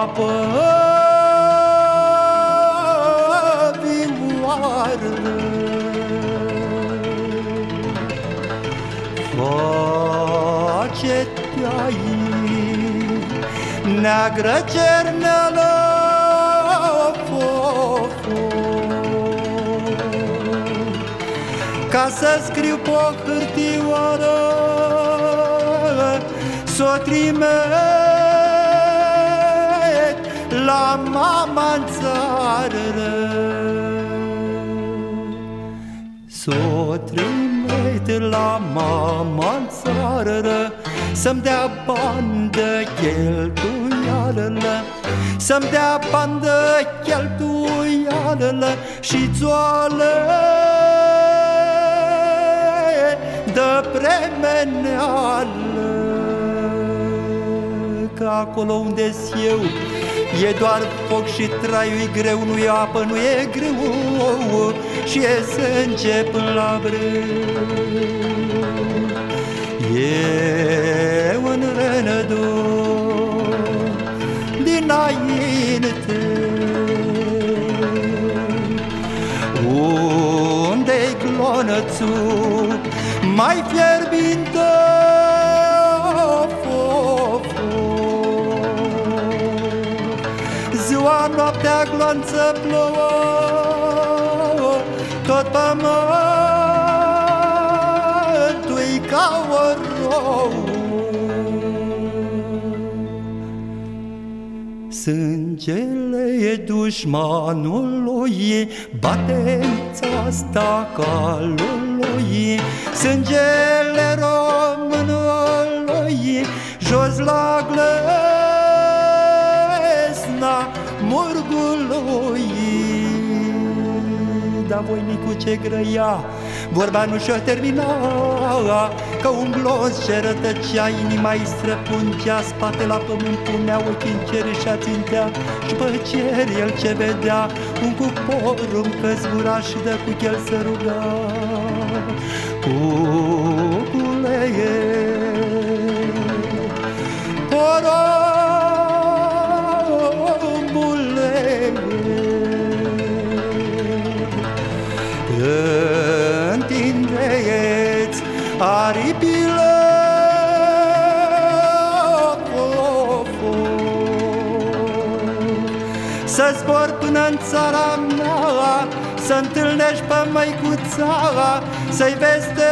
apă vioară. Face te-ai neagră cernelă Ca să scriu pe o hârtioară să o trimit la mama în țară Să o trimit la mama în țară Să-mi dea bani de cheltuială Să-mi dea bani de cheltuială Și țoale de premeneală Că acolo unde eu E doar foc și traiul e greu, nu e apă, nu e greu Și e sânge până la breu Eu în renădor dinainte Unde-i glonățul mai fierbinte noaptea, gloanță, plouă Tot pământul-i ca o rouă Sângele e dușmanului, batența asta calului, Sângele românului, jos la glesna murgului. Da voinicu ce grăia, vorba nu și-o termina, Că un glonț ce rătăcea, inima îi străpungea, Spate la pământ punea ochii în cer și ațintea, Și pe cer el ce vedea, un cuporum că zbura și de cu el se ruga. Cucule, Să zbor până în țara mea Să întâlnești pe măicuța Să-i vestești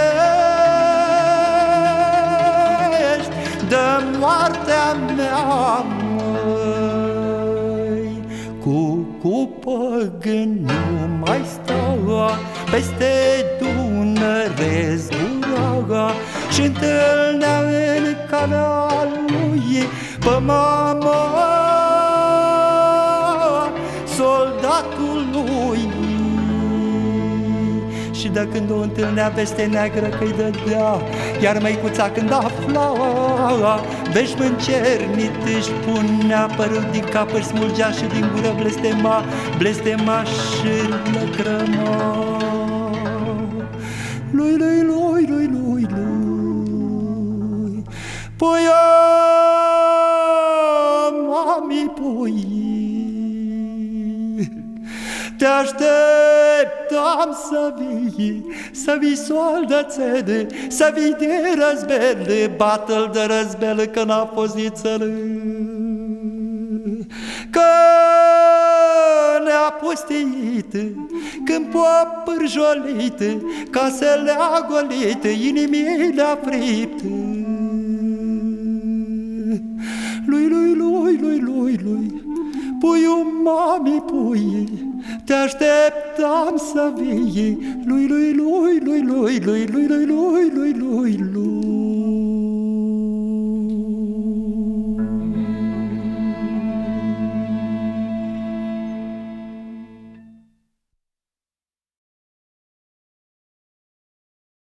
De moartea mea măi. Cu cupă gând nu mai stau Peste Dunăre zbura Și întâlnea în calea lui Pe mama soldatului Și de când o întâlnea veste neagră că-i dădea Iar măicuța când afla Veșmâncernit își punea părul din cap Își smulgea și din gură blestema Blestema și lăcrăma. Lui, lui, lui, lui, lui, lui. Păi te așteptam să vii, să vii soldățele, să vii de răzbele, battle de răzbele că n-a fost nițele. Că ne-a pustit, câmpul pârjolit, casele agolite, inimile apripte. Lui, lui, lui, lui, lui, lui, puiul mami pui, te așteptam să vii, lui, lui, lui, lui, lui, lui, lui, lui, lui, lui, lui, lui.